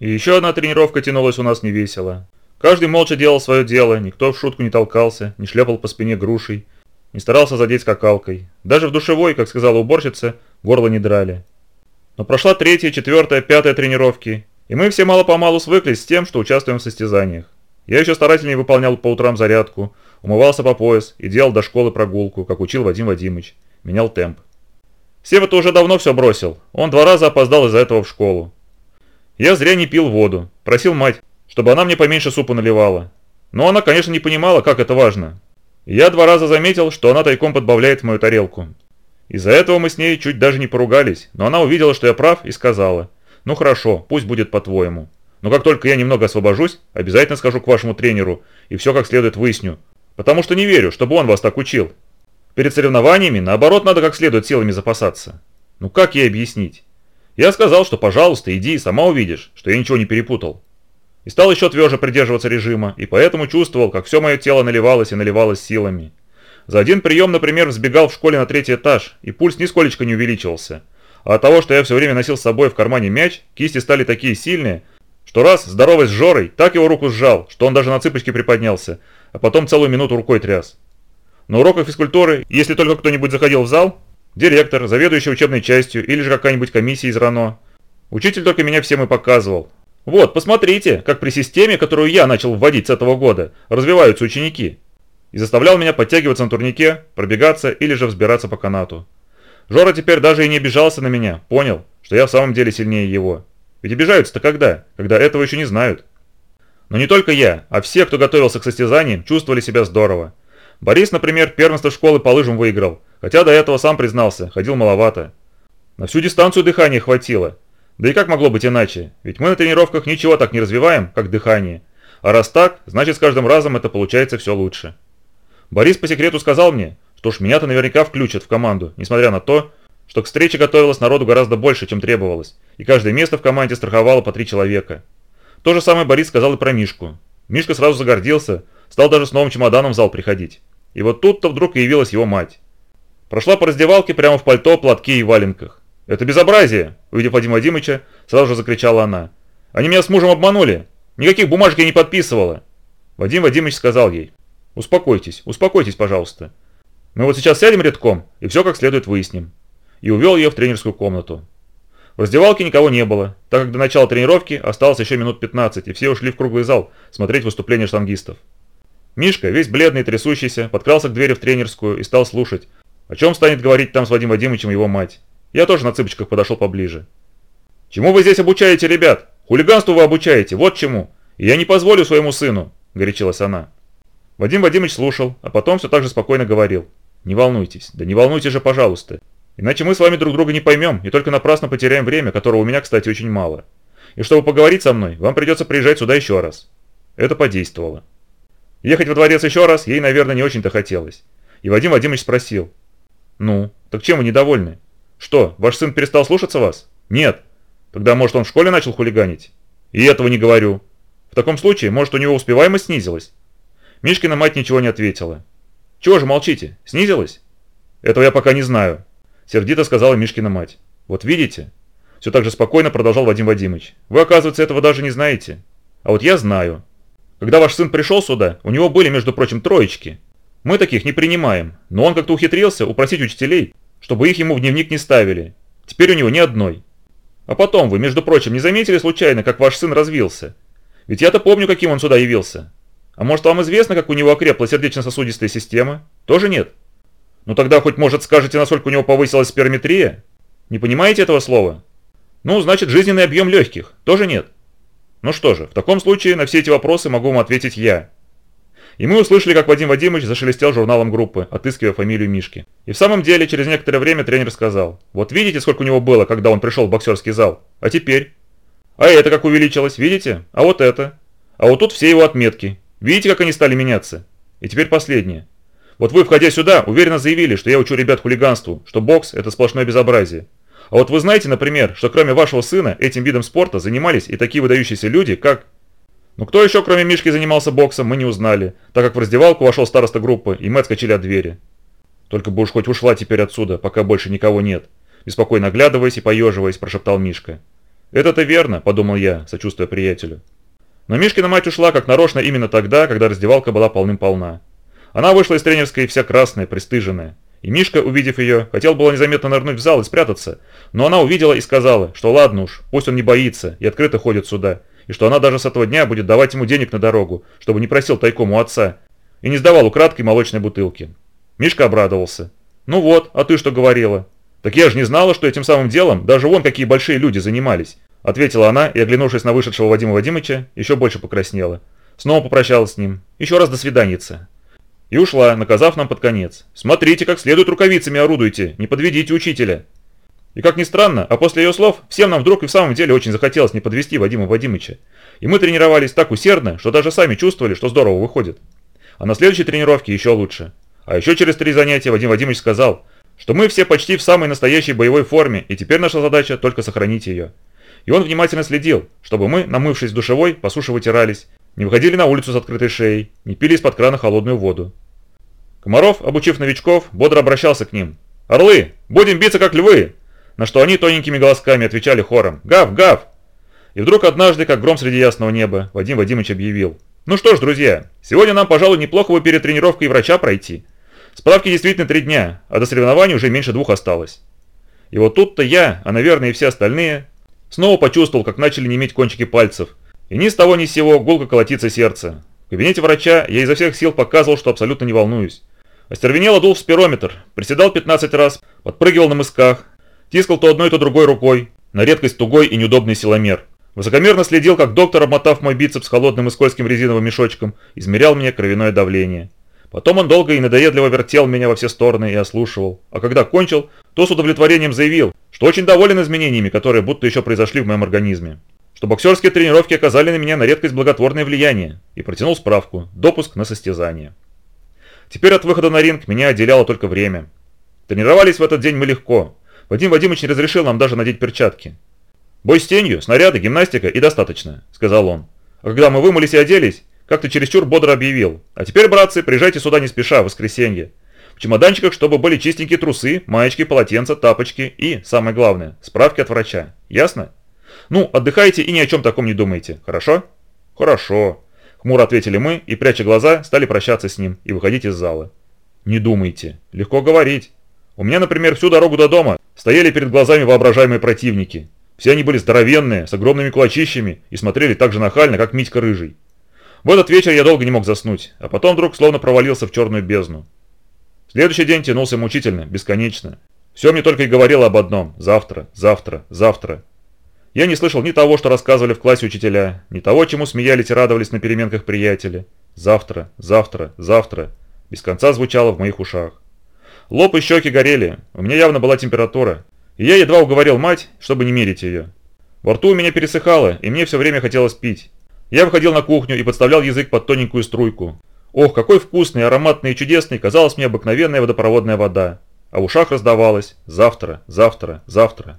И еще одна тренировка тянулась у нас невесело. Каждый молча делал свое дело, никто в шутку не толкался, не шлепал по спине грушей, не старался задеть скакалкой. Даже в душевой, как сказала уборщица, горло не драли. Но прошла третья, четвертая, пятая тренировки, и мы все мало-помалу свыклись с тем, что участвуем в состязаниях. Я еще старательнее выполнял по утрам зарядку, умывался по пояс и делал до школы прогулку, как учил Вадим Вадимович. Менял темп. Сева-то уже давно все бросил. Он два раза опоздал из-за этого в школу. Я зря не пил воду. Просил мать, чтобы она мне поменьше супа наливала. Но она, конечно, не понимала, как это важно. я два раза заметил, что она тайком подбавляет в мою тарелку. Из-за этого мы с ней чуть даже не поругались, но она увидела, что я прав и сказала – ну хорошо, пусть будет по-твоему. Но как только я немного освобожусь, обязательно скажу к вашему тренеру и все как следует выясню. Потому что не верю, чтобы он вас так учил. Перед соревнованиями, наоборот, надо как следует силами запасаться. Ну как ей объяснить? Я сказал, что пожалуйста, иди сама увидишь, что я ничего не перепутал. И стал еще тверже придерживаться режима, и поэтому чувствовал, как все мое тело наливалось и наливалось силами. За один прием, например, взбегал в школе на третий этаж, и пульс нисколечко не увеличивался – а от того, что я все время носил с собой в кармане мяч, кисти стали такие сильные, что раз, здоровый с Жорой, так его руку сжал, что он даже на цыпочки приподнялся, а потом целую минуту рукой тряс. На уроках физкультуры, если только кто-нибудь заходил в зал, директор, заведующий учебной частью или же какая-нибудь комиссия из РАНО, учитель только меня всем и показывал. Вот, посмотрите, как при системе, которую я начал вводить с этого года, развиваются ученики. И заставлял меня подтягиваться на турнике, пробегаться или же взбираться по канату. Жора теперь даже и не обижался на меня, понял, что я в самом деле сильнее его. Ведь обижаются-то когда? Когда этого еще не знают. Но не только я, а все, кто готовился к состязаниям, чувствовали себя здорово. Борис, например, первенство школы по лыжам выиграл, хотя до этого сам признался, ходил маловато. На всю дистанцию дыхания хватило. Да и как могло быть иначе? Ведь мы на тренировках ничего так не развиваем, как дыхание. А раз так, значит с каждым разом это получается все лучше. Борис по секрету сказал мне, что ж, меня-то наверняка включат в команду, несмотря на то, что к встрече готовилось народу гораздо больше, чем требовалось, и каждое место в команде страховало по три человека. То же самое Борис сказал и про Мишку. Мишка сразу загордился, стал даже с новым чемоданом в зал приходить. И вот тут-то вдруг и явилась его мать. Прошла по раздевалке прямо в пальто, платке и валенках. «Это безобразие!» Увидев Вадима Вадимовича, сразу же закричала она. «Они меня с мужем обманули! Никаких бумажек я не подписывала!» Вадим Вадимович сказал ей. «Успокойтесь, успокойтесь, пожалуйста. Мы вот сейчас сядем редком и все как следует выясним. И увел ее в тренерскую комнату. В раздевалке никого не было, так как до начала тренировки осталось еще минут 15, и все ушли в круглый зал смотреть выступления штангистов. Мишка, весь бледный и трясущийся, подкрался к двери в тренерскую и стал слушать, о чем станет говорить там с Вадимом Вадимовичем его мать. Я тоже на цыпочках подошел поближе. «Чему вы здесь обучаете, ребят? Хулиганству вы обучаете, вот чему. И я не позволю своему сыну», – горячилась она. Вадим Вадимович слушал, а потом все так же спокойно говорил. «Не волнуйтесь, да не волнуйтесь же, пожалуйста. Иначе мы с вами друг друга не поймем и только напрасно потеряем время, которого у меня, кстати, очень мало. И чтобы поговорить со мной, вам придется приезжать сюда еще раз». Это подействовало. Ехать во дворец еще раз ей, наверное, не очень-то хотелось. И Вадим Вадимович спросил. «Ну, так чем вы недовольны? Что, ваш сын перестал слушаться вас?» «Нет. Тогда, может, он в школе начал хулиганить?» «И этого не говорю. В таком случае, может, у него успеваемость снизилась?» Мишкина мать ничего не ответила. «Чего же молчите? Снизилась?» «Этого я пока не знаю», – сердито сказала Мишкина мать. «Вот видите?» Все так же спокойно продолжал Вадим Вадимович. «Вы, оказывается, этого даже не знаете. А вот я знаю. Когда ваш сын пришел сюда, у него были, между прочим, троечки. Мы таких не принимаем, но он как-то ухитрился упросить учителей, чтобы их ему в дневник не ставили. Теперь у него ни одной. А потом вы, между прочим, не заметили случайно, как ваш сын развился? Ведь я-то помню, каким он сюда явился. А может вам известно, как у него окрепла сердечно-сосудистая система? Тоже нет? Ну тогда хоть может скажете, насколько у него повысилась сперметрия? Не понимаете этого слова? Ну, значит, жизненный объем легких. Тоже нет? Ну что же, в таком случае на все эти вопросы могу вам ответить я. И мы услышали, как Вадим Вадимович зашелестел журналом группы, отыскивая фамилию Мишки. И в самом деле, через некоторое время тренер сказал, вот видите, сколько у него было, когда он пришел в боксерский зал? А теперь? А это как увеличилось, видите? А вот это? А вот тут все его отметки. Видите, как они стали меняться? И теперь последнее. Вот вы, входя сюда, уверенно заявили, что я учу ребят хулиганству, что бокс – это сплошное безобразие. А вот вы знаете, например, что кроме вашего сына этим видом спорта занимались и такие выдающиеся люди, как... Ну кто еще, кроме Мишки, занимался боксом, мы не узнали, так как в раздевалку вошел староста группы, и мы отскочили от двери. Только бы уж хоть ушла теперь отсюда, пока больше никого нет. Беспокойно оглядываясь и поеживаясь, прошептал Мишка. «Это-то верно», – подумал я, сочувствуя приятелю. Но Мишкина мать ушла как нарочно именно тогда, когда раздевалка была полным-полна. Она вышла из тренерской вся красная, пристыженная. И Мишка, увидев ее, хотел было незаметно нырнуть в зал и спрятаться, но она увидела и сказала, что ладно уж, пусть он не боится и открыто ходит сюда, и что она даже с этого дня будет давать ему денег на дорогу, чтобы не просил тайком у отца, и не сдавал украдкой молочной бутылки. Мишка обрадовался. «Ну вот, а ты что говорила?» «Так я же не знала, что этим самым делом даже вон какие большие люди занимались», ответила она и, оглянувшись на вышедшего Вадима Вадимыча, еще больше покраснела. Снова попрощалась с ним. «Еще раз до свиданица». И ушла, наказав нам под конец. «Смотрите, как следует рукавицами орудуйте, не подведите учителя». И как ни странно, а после ее слов, всем нам вдруг и в самом деле очень захотелось не подвести Вадима Вадимыча. И мы тренировались так усердно, что даже сами чувствовали, что здорово выходит. А на следующей тренировке еще лучше. А еще через три занятия Вадим Вадимович сказал, что мы все почти в самой настоящей боевой форме, и теперь наша задача только сохранить ее. И он внимательно следил, чтобы мы, намывшись душевой, по суше вытирались, не выходили на улицу с открытой шеей, не пили из-под крана холодную воду. Комаров, обучив новичков, бодро обращался к ним. «Орлы, будем биться как львы!» На что они тоненькими голосками отвечали хором «Гав, гав!». И вдруг однажды, как гром среди ясного неба, Вадим Вадимович объявил «Ну что ж, друзья, сегодня нам, пожалуй, неплохо бы перед тренировкой врача пройти. Справки действительно три дня, а до соревнований уже меньше двух осталось». И вот тут-то я, а наверное и все остальные, снова почувствовал, как начали неметь кончики пальцев, и ни с того ни с сего гулко колотится сердце. В кабинете врача я изо всех сил показывал, что абсолютно не волнуюсь. Остервенело дул в спирометр, приседал 15 раз, подпрыгивал на мысках, тискал то одной, то другой рукой, на редкость тугой и неудобный силомер. Высокомерно следил, как доктор, обмотав мой бицепс холодным и скользким резиновым мешочком, измерял мне кровяное давление. Потом он долго и надоедливо вертел меня во все стороны и ослушивал. А когда кончил, то с удовлетворением заявил, что очень доволен изменениями, которые будто еще произошли в моем организме. Что боксерские тренировки оказали на меня на редкость благотворное влияние. И протянул справку «Допуск на состязание». Теперь от выхода на ринг меня отделяло только время. Тренировались в этот день мы легко. Вадим Вадимович разрешил нам даже надеть перчатки. «Бой с тенью, снаряды, гимнастика и достаточно», – сказал он. А когда мы вымылись и оделись, как-то чересчур бодро объявил. «А теперь, братцы, приезжайте сюда не спеша, в воскресенье. В чемоданчиках, чтобы были чистенькие трусы, маечки, полотенца, тапочки и, самое главное, справки от врача. Ясно? Ну, отдыхайте и ни о чем таком не думайте, хорошо?» «Хорошо», – хмуро ответили мы и, пряча глаза, стали прощаться с ним и выходить из зала. «Не думайте. Легко говорить. У меня, например, всю дорогу до дома стояли перед глазами воображаемые противники. Все они были здоровенные, с огромными кулачищами и смотрели так же нахально, как Митька Рыжий. В этот вечер я долго не мог заснуть, а потом вдруг словно провалился в черную бездну. Следующий день тянулся мучительно, бесконечно. Все мне только и говорило об одном – завтра, завтра, завтра. Я не слышал ни того, что рассказывали в классе учителя, ни того, чему смеялись и радовались на переменках приятели. Завтра, завтра, завтра. Без конца звучало в моих ушах. Лоб и щеки горели, у меня явно была температура, и я едва уговорил мать, чтобы не мерить ее. Во рту у меня пересыхало, и мне все время хотелось пить. Я выходил на кухню и подставлял язык под тоненькую струйку. Ох, какой вкусный, ароматный и чудесный казалась мне обыкновенная водопроводная вода. А в ушах раздавалось «завтра, завтра, завтра».